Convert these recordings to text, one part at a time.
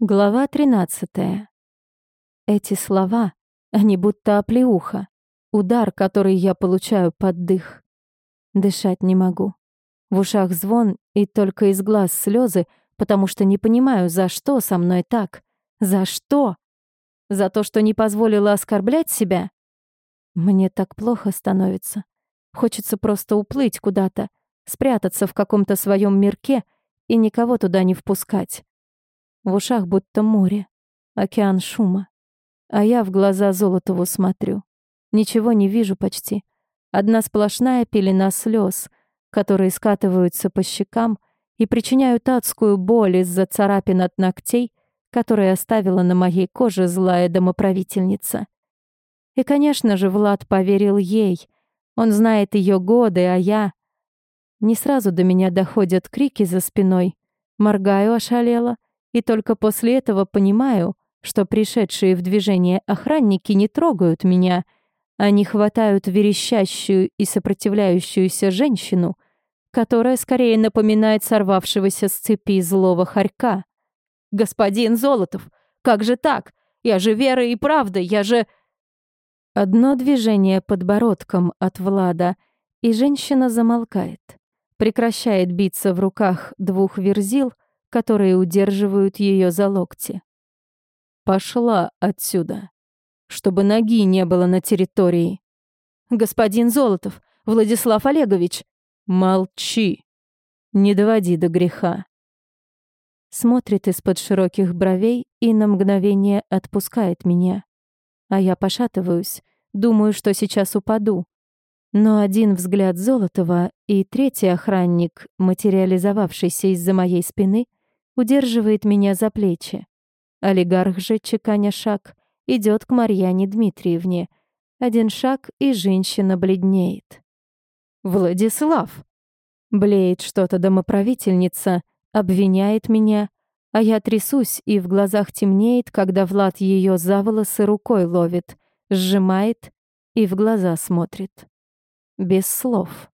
Глава 13. Эти слова, они будто оплеуха, удар, который я получаю под дых. Дышать не могу. В ушах звон и только из глаз слезы, потому что не понимаю, за что со мной так. За что? За то, что не позволила оскорблять себя? Мне так плохо становится. Хочется просто уплыть куда-то, спрятаться в каком-то своем мирке и никого туда не впускать. В ушах будто море, океан шума. А я в глаза Золотову смотрю. Ничего не вижу почти. Одна сплошная пелена слез, которые скатываются по щекам и причиняют адскую боль из-за царапин от ногтей, которые оставила на моей коже злая домоправительница. И, конечно же, Влад поверил ей. Он знает ее годы, а я... Не сразу до меня доходят крики за спиной. Моргаю ошалела — и только после этого понимаю, что пришедшие в движение охранники не трогают меня, они хватают верещащую и сопротивляющуюся женщину, которая скорее напоминает сорвавшегося с цепи злого хорька. «Господин Золотов, как же так? Я же вера и правда, я же...» Одно движение подбородком от Влада, и женщина замолкает, прекращает биться в руках двух верзил — которые удерживают ее за локти. «Пошла отсюда, чтобы ноги не было на территории». «Господин Золотов, Владислав Олегович!» «Молчи! Не доводи до греха!» Смотрит из-под широких бровей и на мгновение отпускает меня. А я пошатываюсь, думаю, что сейчас упаду. Но один взгляд Золотова и третий охранник, материализовавшийся из-за моей спины, удерживает меня за плечи. Олигарх же, чеканя шаг, идет к Марьяне Дмитриевне. Один шаг, и женщина бледнеет. «Владислав!» Блеет что-то домоправительница, обвиняет меня, а я трясусь, и в глазах темнеет, когда Влад ее за волосы рукой ловит, сжимает и в глаза смотрит. Без слов.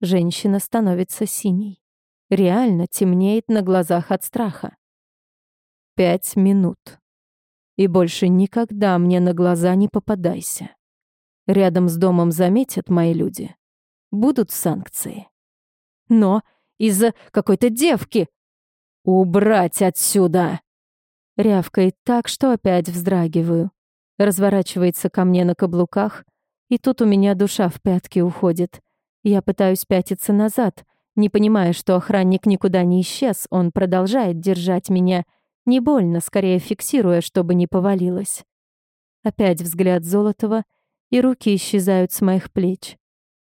Женщина становится синей реально темнеет на глазах от страха. Пять минут. И больше никогда мне на глаза не попадайся. Рядом с домом заметят мои люди. Будут санкции. Но из-за какой-то девки. Убрать отсюда! Рявкает так, что опять вздрагиваю. Разворачивается ко мне на каблуках, и тут у меня душа в пятки уходит. Я пытаюсь пятиться назад, не понимая, что охранник никуда не исчез, он продолжает держать меня, не больно, скорее фиксируя, чтобы не повалилось. Опять взгляд Золотова, и руки исчезают с моих плеч.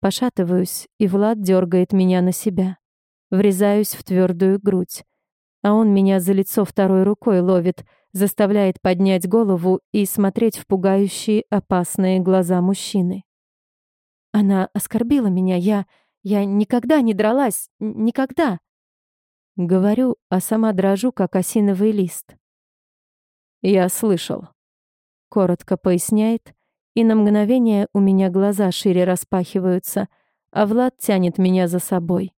Пошатываюсь, и Влад дергает меня на себя. Врезаюсь в твердую грудь. А он меня за лицо второй рукой ловит, заставляет поднять голову и смотреть в пугающие, опасные глаза мужчины. Она оскорбила меня, я... Я никогда не дралась, никогда. Говорю, а сама дрожу, как осиновый лист. Я слышал. Коротко поясняет, и на мгновение у меня глаза шире распахиваются, а Влад тянет меня за собой.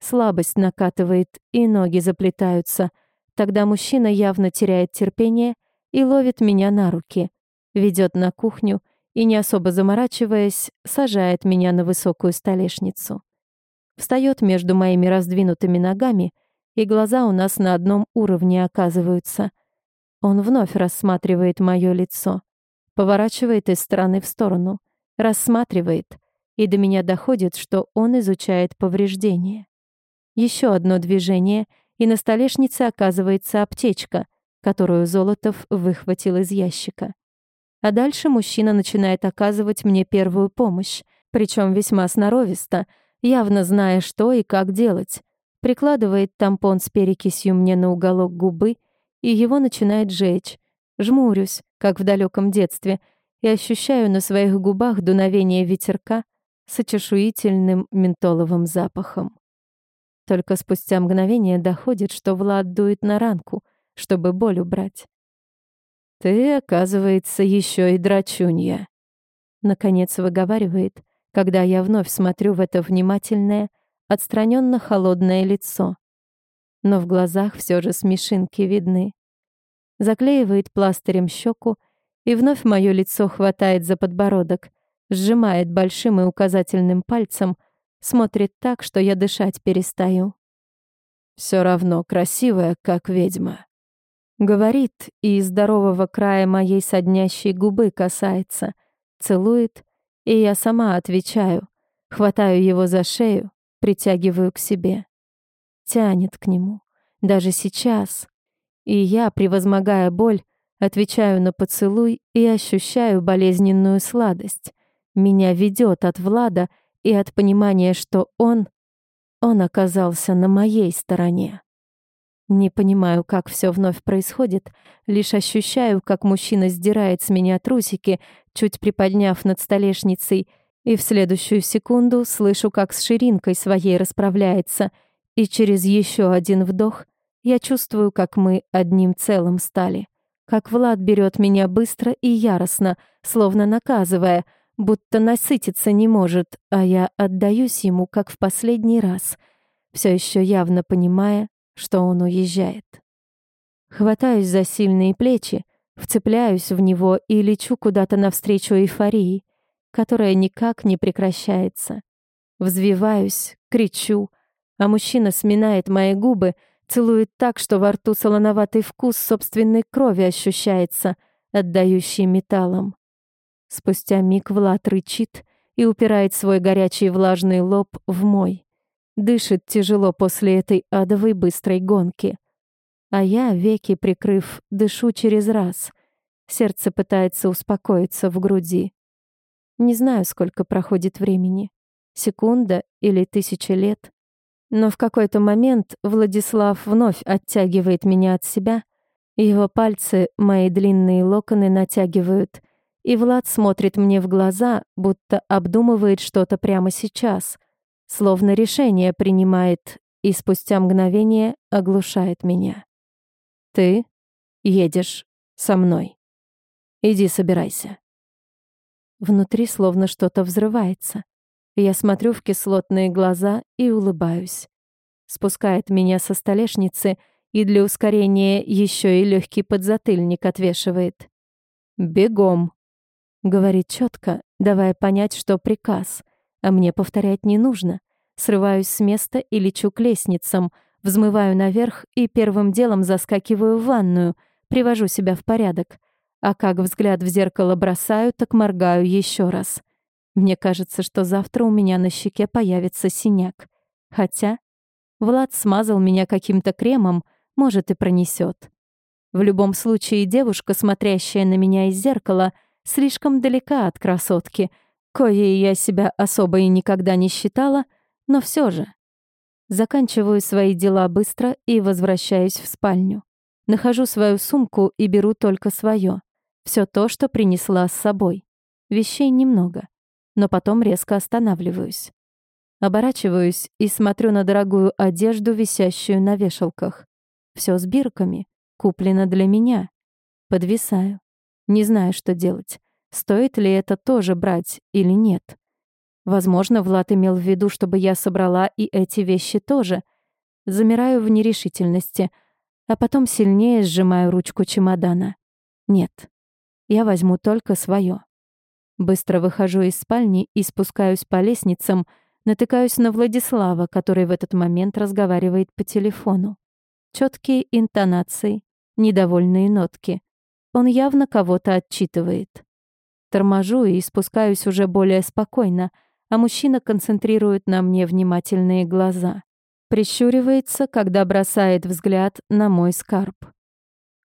Слабость накатывает, и ноги заплетаются. Тогда мужчина явно теряет терпение и ловит меня на руки, ведет на кухню и, не особо заморачиваясь, сажает меня на высокую столешницу. Встает между моими раздвинутыми ногами, и глаза у нас на одном уровне оказываются. Он вновь рассматривает мое лицо, поворачивает из стороны в сторону, рассматривает, и до меня доходит, что он изучает повреждения. Еще одно движение, и на столешнице оказывается аптечка, которую Золотов выхватил из ящика. А дальше мужчина начинает оказывать мне первую помощь, причем весьма сноровисто, явно зная, что и как делать. Прикладывает тампон с перекисью мне на уголок губы, и его начинает жечь. Жмурюсь, как в далеком детстве, и ощущаю на своих губах дуновение ветерка с очешуительным ментоловым запахом. Только спустя мгновение доходит, что Влад дует на ранку, чтобы боль убрать. «Ты, оказывается, еще и драчунья», — наконец выговаривает, когда я вновь смотрю в это внимательное, отстраненно холодное лицо. Но в глазах все же смешинки видны. заклеивает пластырем щеку, и вновь мое лицо хватает за подбородок, сжимает большим и указательным пальцем, смотрит так, что я дышать перестаю. Все равно красивая, как ведьма. Говорит, и здорового края моей соднящей губы касается, целует, и я сама отвечаю, хватаю его за шею, притягиваю к себе. Тянет к нему, даже сейчас. И я, превозмогая боль, отвечаю на поцелуй и ощущаю болезненную сладость. Меня ведет от Влада и от понимания, что он... Он оказался на моей стороне. Не понимаю, как все вновь происходит, лишь ощущаю, как мужчина сдирает с меня трусики, чуть приподняв над столешницей, и в следующую секунду слышу, как с ширинкой своей расправляется, и через еще один вдох я чувствую, как мы одним целым стали. Как Влад берет меня быстро и яростно, словно наказывая, будто насытиться не может, а я отдаюсь ему, как в последний раз, все еще явно понимая, что он уезжает. Хватаюсь за сильные плечи, вцепляюсь в него и лечу куда-то навстречу эйфории, которая никак не прекращается. Взвиваюсь, кричу, а мужчина сминает мои губы, целует так, что во рту солоноватый вкус собственной крови ощущается, отдающий металлом. Спустя миг Влад рычит и упирает свой горячий влажный лоб в мой. Дышит тяжело после этой адовой быстрой гонки. А я, веки прикрыв, дышу через раз. Сердце пытается успокоиться в груди. Не знаю, сколько проходит времени. Секунда или тысяча лет. Но в какой-то момент Владислав вновь оттягивает меня от себя. Его пальцы мои длинные локоны натягивают, и Влад смотрит мне в глаза, будто обдумывает что-то прямо сейчас — словно решение принимает и спустя мгновение оглушает меня. «Ты едешь со мной. Иди собирайся». Внутри словно что-то взрывается. Я смотрю в кислотные глаза и улыбаюсь. Спускает меня со столешницы и для ускорения еще и легкий подзатыльник отвешивает. «Бегом», — говорит четко, давая понять, что приказ — а мне повторять не нужно. Срываюсь с места и лечу к лестницам, взмываю наверх и первым делом заскакиваю в ванную, привожу себя в порядок. А как взгляд в зеркало бросаю, так моргаю еще раз. Мне кажется, что завтра у меня на щеке появится синяк. Хотя Влад смазал меня каким-то кремом, может, и пронесет. В любом случае, девушка, смотрящая на меня из зеркала, слишком далека от красотки — коей я себя особо и никогда не считала, но все же. Заканчиваю свои дела быстро и возвращаюсь в спальню. Нахожу свою сумку и беру только свое. Все то, что принесла с собой. Вещей немного, но потом резко останавливаюсь. Оборачиваюсь и смотрю на дорогую одежду, висящую на вешалках. Все с бирками, куплено для меня. Подвисаю. Не знаю, что делать. Стоит ли это тоже брать или нет? Возможно, Влад имел в виду, чтобы я собрала и эти вещи тоже. Замираю в нерешительности, а потом сильнее сжимаю ручку чемодана. Нет, я возьму только свое. Быстро выхожу из спальни и спускаюсь по лестницам, натыкаюсь на Владислава, который в этот момент разговаривает по телефону. Четкие интонации, недовольные нотки. Он явно кого-то отчитывает. Торможу и спускаюсь уже более спокойно, а мужчина концентрирует на мне внимательные глаза. Прищуривается, когда бросает взгляд на мой скарб.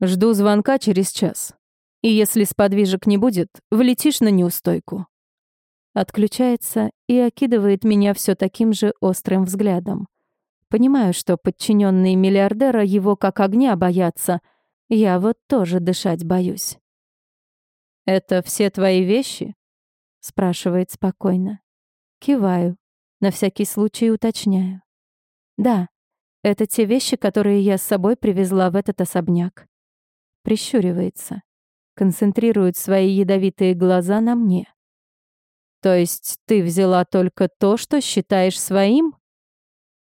«Жду звонка через час. И если сподвижек не будет, влетишь на неустойку». Отключается и окидывает меня все таким же острым взглядом. Понимаю, что подчиненные миллиардера его как огня боятся. Я вот тоже дышать боюсь. «Это все твои вещи?» — спрашивает спокойно. Киваю, на всякий случай уточняю. «Да, это те вещи, которые я с собой привезла в этот особняк». Прищуривается, концентрирует свои ядовитые глаза на мне. «То есть ты взяла только то, что считаешь своим?»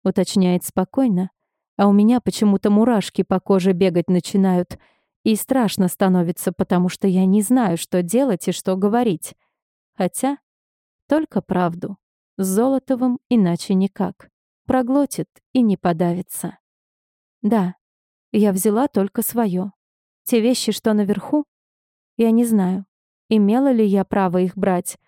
Уточняет спокойно, а у меня почему-то мурашки по коже бегать начинают — и страшно становится, потому что я не знаю, что делать и что говорить. Хотя только правду. С Золотовым иначе никак. Проглотит и не подавится. Да, я взяла только свое. Те вещи, что наверху, я не знаю, имела ли я право их брать.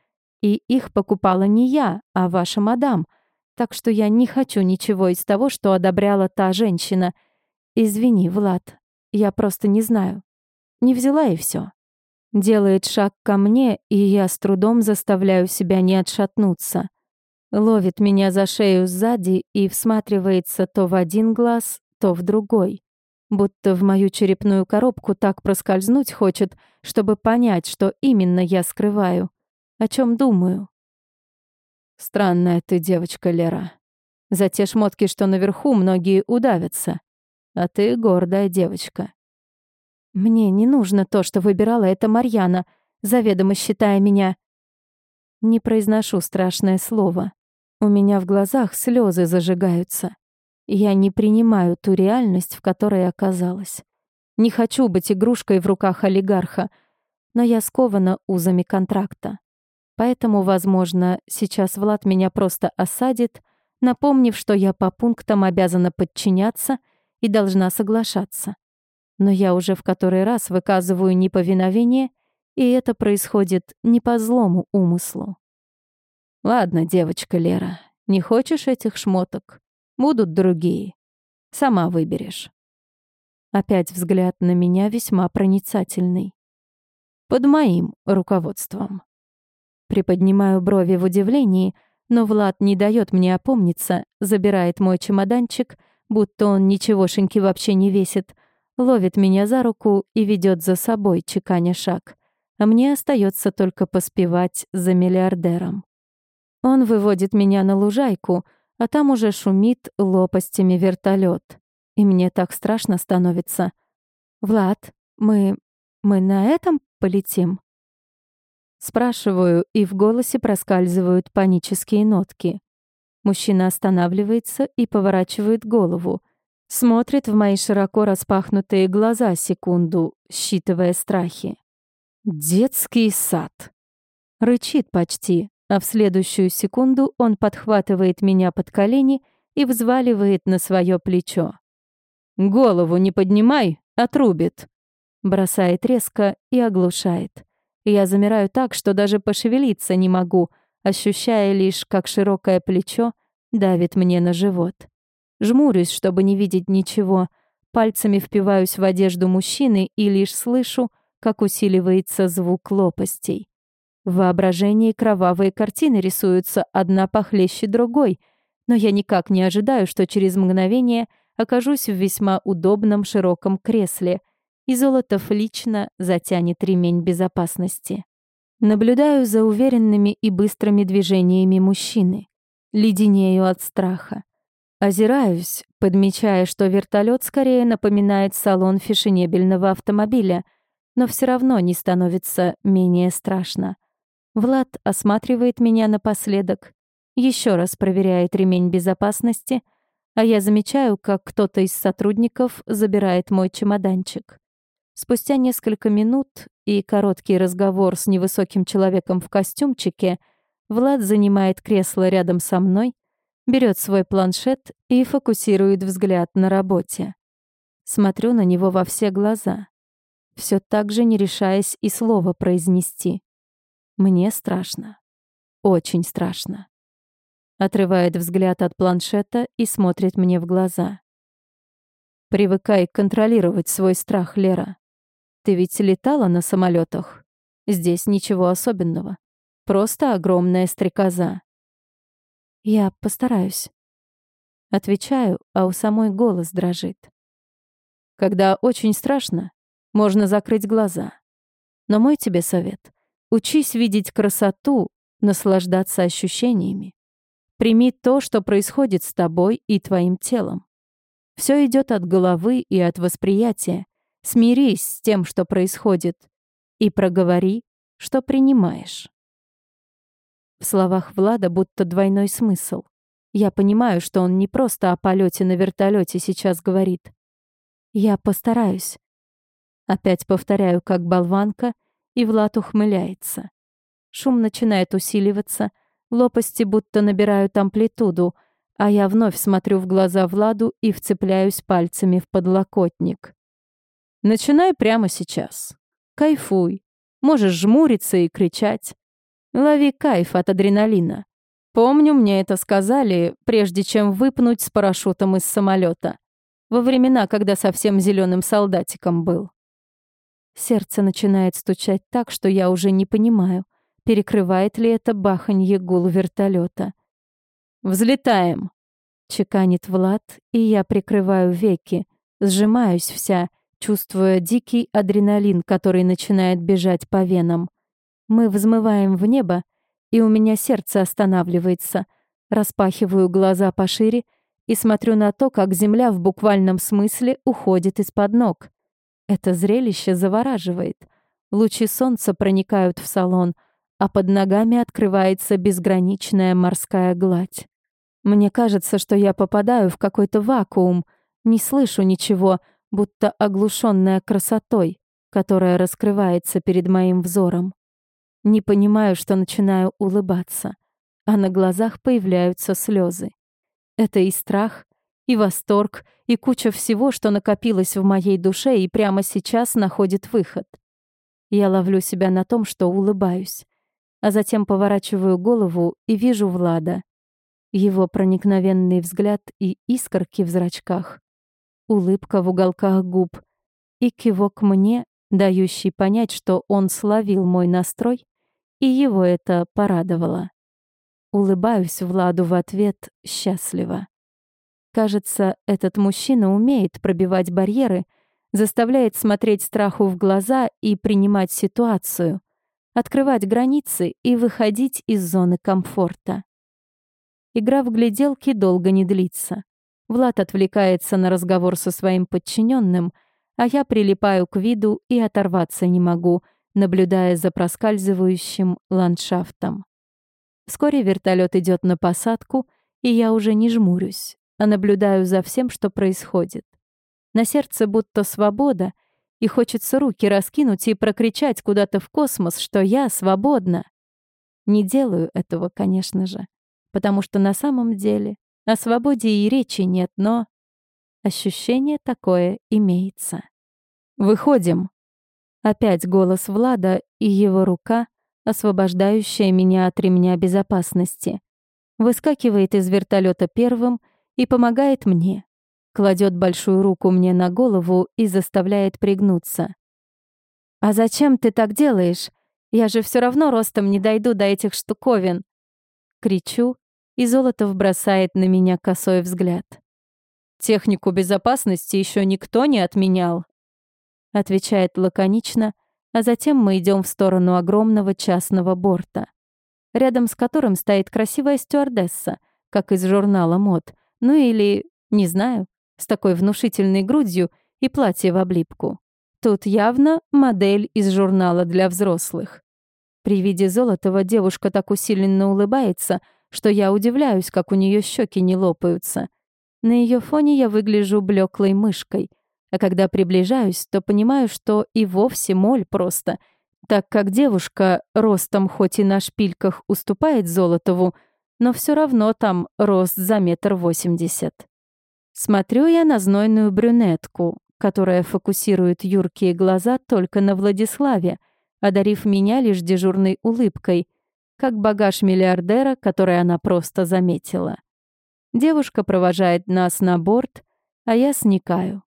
И их покупала не я, а ваша мадам. Так что я не хочу ничего из того, что одобряла та женщина. Извини, Влад, я просто не знаю. Не взяла и все. Делает шаг ко мне, и я с трудом заставляю себя не отшатнуться. Ловит меня за шею сзади и всматривается то в один глаз, то в другой. Будто в мою черепную коробку так проскользнуть хочет, чтобы понять, что именно я скрываю. О чем думаю. Странная ты девочка, Лера. За те шмотки, что наверху, многие удавятся. А ты гордая девочка. Мне не нужно то, что выбирала эта Марьяна, заведомо считая меня. Не произношу страшное слово. У меня в глазах слезы зажигаются. Я не принимаю ту реальность, в которой оказалась. Не хочу быть игрушкой в руках олигарха, но я скована узами контракта. Поэтому, возможно, сейчас Влад меня просто осадит, напомнив, что я по пунктам обязана подчиняться и должна соглашаться но я уже в который раз выказываю неповиновение, и это происходит не по злому умыслу. Ладно, девочка Лера, не хочешь этих шмоток? Будут другие. Сама выберешь. Опять взгляд на меня весьма проницательный. Под моим руководством. Приподнимаю брови в удивлении, но Влад не дает мне опомниться, забирает мой чемоданчик, будто он ничегошеньки вообще не весит, ловит меня за руку и ведет за собой, чеканя шаг. А мне остается только поспевать за миллиардером. Он выводит меня на лужайку, а там уже шумит лопастями вертолет. И мне так страшно становится. «Влад, мы... мы на этом полетим?» Спрашиваю, и в голосе проскальзывают панические нотки. Мужчина останавливается и поворачивает голову — Смотрит в мои широко распахнутые глаза секунду, считывая страхи. «Детский сад!» Рычит почти, а в следующую секунду он подхватывает меня под колени и взваливает на свое плечо. «Голову не поднимай, отрубит!» Бросает резко и оглушает. Я замираю так, что даже пошевелиться не могу, ощущая лишь, как широкое плечо давит мне на живот. Жмурюсь, чтобы не видеть ничего. Пальцами впиваюсь в одежду мужчины и лишь слышу, как усиливается звук лопастей. В воображении кровавые картины рисуются одна похлеще другой, но я никак не ожидаю, что через мгновение окажусь в весьма удобном широком кресле, и Золотов лично затянет ремень безопасности. Наблюдаю за уверенными и быстрыми движениями мужчины. Леденею от страха. Озираюсь, подмечая, что вертолет скорее напоминает салон фешенебельного автомобиля, но все равно не становится менее страшно. Влад осматривает меня напоследок, еще раз проверяет ремень безопасности, а я замечаю, как кто-то из сотрудников забирает мой чемоданчик. Спустя несколько минут и короткий разговор с невысоким человеком в костюмчике, Влад занимает кресло рядом со мной, берет свой планшет и фокусирует взгляд на работе. Смотрю на него во все глаза, все так же не решаясь и слова произнести. Мне страшно. Очень страшно. Отрывает взгляд от планшета и смотрит мне в глаза. Привыкай контролировать свой страх, Лера. Ты ведь летала на самолетах. Здесь ничего особенного. Просто огромная стрекоза. Я постараюсь. Отвечаю, а у самой голос дрожит. Когда очень страшно, можно закрыть глаза. Но мой тебе совет — учись видеть красоту, наслаждаться ощущениями. Прими то, что происходит с тобой и твоим телом. Все идет от головы и от восприятия. Смирись с тем, что происходит, и проговори, что принимаешь. В словах Влада будто двойной смысл. Я понимаю, что он не просто о полете на вертолете сейчас говорит. Я постараюсь. Опять повторяю, как болванка, и Влад ухмыляется. Шум начинает усиливаться, лопасти будто набирают амплитуду, а я вновь смотрю в глаза Владу и вцепляюсь пальцами в подлокотник. Начинай прямо сейчас. Кайфуй. Можешь жмуриться и кричать. Лови кайф от адреналина. Помню, мне это сказали, прежде чем выпнуть с парашютом из самолета. Во времена, когда совсем зеленым солдатиком был. Сердце начинает стучать так, что я уже не понимаю, перекрывает ли это баханье гул вертолета. «Взлетаем!» — чеканит Влад, и я прикрываю веки, сжимаюсь вся, чувствуя дикий адреналин, который начинает бежать по венам. Мы взмываем в небо, и у меня сердце останавливается. Распахиваю глаза пошире и смотрю на то, как земля в буквальном смысле уходит из-под ног. Это зрелище завораживает. Лучи солнца проникают в салон, а под ногами открывается безграничная морская гладь. Мне кажется, что я попадаю в какой-то вакуум, не слышу ничего, будто оглушенная красотой, которая раскрывается перед моим взором. Не понимаю, что начинаю улыбаться, а на глазах появляются слезы. Это и страх, и восторг, и куча всего, что накопилось в моей душе и прямо сейчас находит выход. Я ловлю себя на том, что улыбаюсь, а затем поворачиваю голову и вижу Влада. Его проникновенный взгляд и искорки в зрачках, улыбка в уголках губ и кивок мне, дающий понять, что он словил мой настрой и его это порадовало. Улыбаюсь Владу в ответ счастливо. Кажется, этот мужчина умеет пробивать барьеры, заставляет смотреть страху в глаза и принимать ситуацию, открывать границы и выходить из зоны комфорта. Игра в гляделки долго не длится. Влад отвлекается на разговор со своим подчиненным, а я прилипаю к виду и оторваться не могу, наблюдая за проскальзывающим ландшафтом. Вскоре вертолет идет на посадку, и я уже не жмурюсь, а наблюдаю за всем, что происходит. На сердце будто свобода, и хочется руки раскинуть и прокричать куда-то в космос, что я свободна. Не делаю этого, конечно же, потому что на самом деле о свободе и речи нет, но ощущение такое имеется. «Выходим», Опять голос Влада и его рука, освобождающая меня от ремня безопасности. Выскакивает из вертолета первым и помогает мне. Кладет большую руку мне на голову и заставляет пригнуться. «А зачем ты так делаешь? Я же все равно ростом не дойду до этих штуковин!» Кричу, и Золотов бросает на меня косой взгляд. «Технику безопасности еще никто не отменял», отвечает лаконично, а затем мы идем в сторону огромного частного борта, рядом с которым стоит красивая стюардесса, как из журнала мод, ну или, не знаю, с такой внушительной грудью и платье в облипку. Тут явно модель из журнала для взрослых. При виде Золотого девушка так усиленно улыбается, что я удивляюсь, как у нее щеки не лопаются. На ее фоне я выгляжу блеклой мышкой — а когда приближаюсь, то понимаю, что и вовсе моль просто, так как девушка ростом хоть и на шпильках уступает Золотову, но все равно там рост за метр восемьдесят. Смотрю я на знойную брюнетку, которая фокусирует юркие глаза только на Владиславе, одарив меня лишь дежурной улыбкой, как багаж миллиардера, который она просто заметила. Девушка провожает нас на борт, а я сникаю.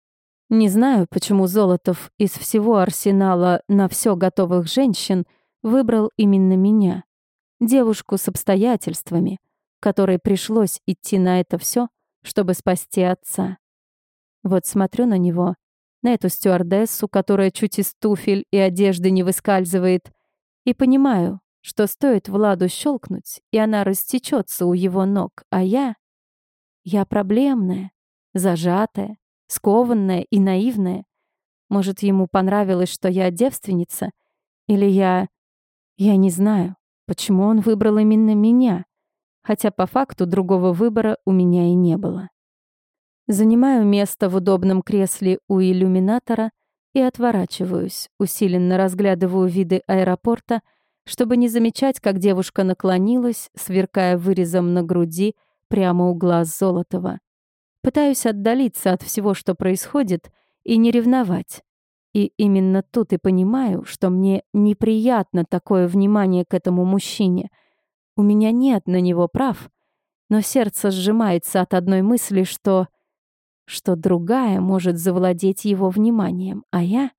Не знаю, почему Золотов из всего арсенала на все готовых женщин выбрал именно меня, девушку с обстоятельствами, которой пришлось идти на это все, чтобы спасти отца. Вот смотрю на него, на эту стюардессу, которая чуть из туфель и одежды не выскальзывает, и понимаю, что стоит Владу щелкнуть, и она растечется у его ног, а я... Я проблемная, зажатая, скованная и наивная. Может, ему понравилось, что я девственница? Или я... Я не знаю, почему он выбрал именно меня, хотя по факту другого выбора у меня и не было. Занимаю место в удобном кресле у иллюминатора и отворачиваюсь, усиленно разглядываю виды аэропорта, чтобы не замечать, как девушка наклонилась, сверкая вырезом на груди прямо у глаз Золотова. Пытаюсь отдалиться от всего, что происходит, и не ревновать. И именно тут и понимаю, что мне неприятно такое внимание к этому мужчине. У меня нет на него прав, но сердце сжимается от одной мысли, что... что другая может завладеть его вниманием, а я...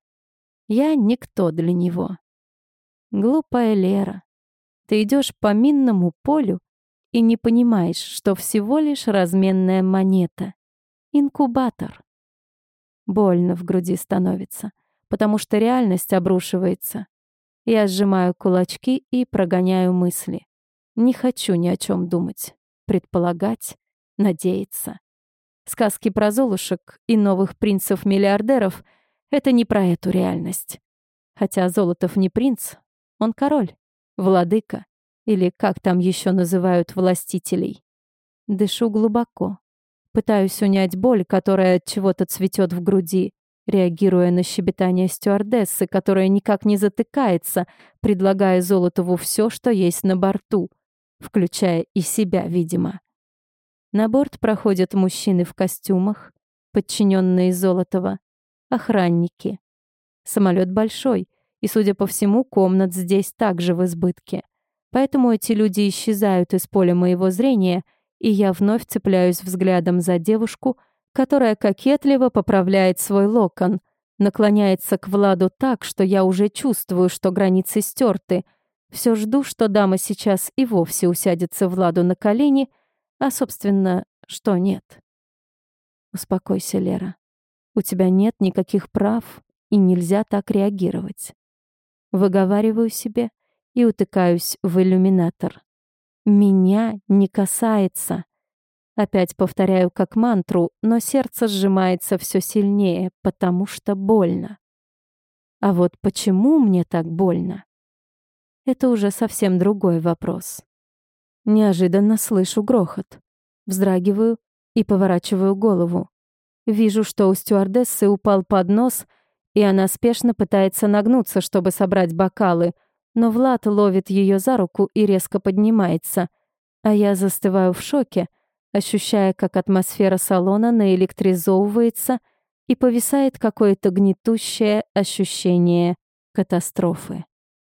я никто для него. Глупая Лера, ты идешь по минному полю и не понимаешь, что всего лишь разменная монета. Инкубатор. Больно в груди становится, потому что реальность обрушивается. Я сжимаю кулачки и прогоняю мысли. Не хочу ни о чем думать, предполагать, надеяться. Сказки про золушек и новых принцев-миллиардеров — это не про эту реальность. Хотя Золотов не принц, он король, владыка, или как там еще называют властителей. Дышу глубоко. Пытаюсь унять боль, которая от чего-то цветет в груди, реагируя на щебетание стюардессы, которая никак не затыкается, предлагая Золотову все, что есть на борту, включая и себя, видимо. На борт проходят мужчины в костюмах, подчиненные Золотова, охранники. Самолет большой, и, судя по всему, комнат здесь также в избытке. Поэтому эти люди исчезают из поля моего зрения, и я вновь цепляюсь взглядом за девушку, которая кокетливо поправляет свой локон, наклоняется к Владу так, что я уже чувствую, что границы стерты. Все жду, что дама сейчас и вовсе усядется Владу на колени, а, собственно, что нет. Успокойся, Лера. У тебя нет никаких прав, и нельзя так реагировать. Выговариваю себе и утыкаюсь в иллюминатор. Меня не касается. Опять повторяю как мантру, но сердце сжимается все сильнее, потому что больно. А вот почему мне так больно? Это уже совсем другой вопрос. Неожиданно слышу грохот. Вздрагиваю и поворачиваю голову. Вижу, что у стюардессы упал поднос — и она спешно пытается нагнуться, чтобы собрать бокалы, но Влад ловит ее за руку и резко поднимается, а я застываю в шоке, ощущая, как атмосфера салона наэлектризовывается и повисает какое-то гнетущее ощущение катастрофы.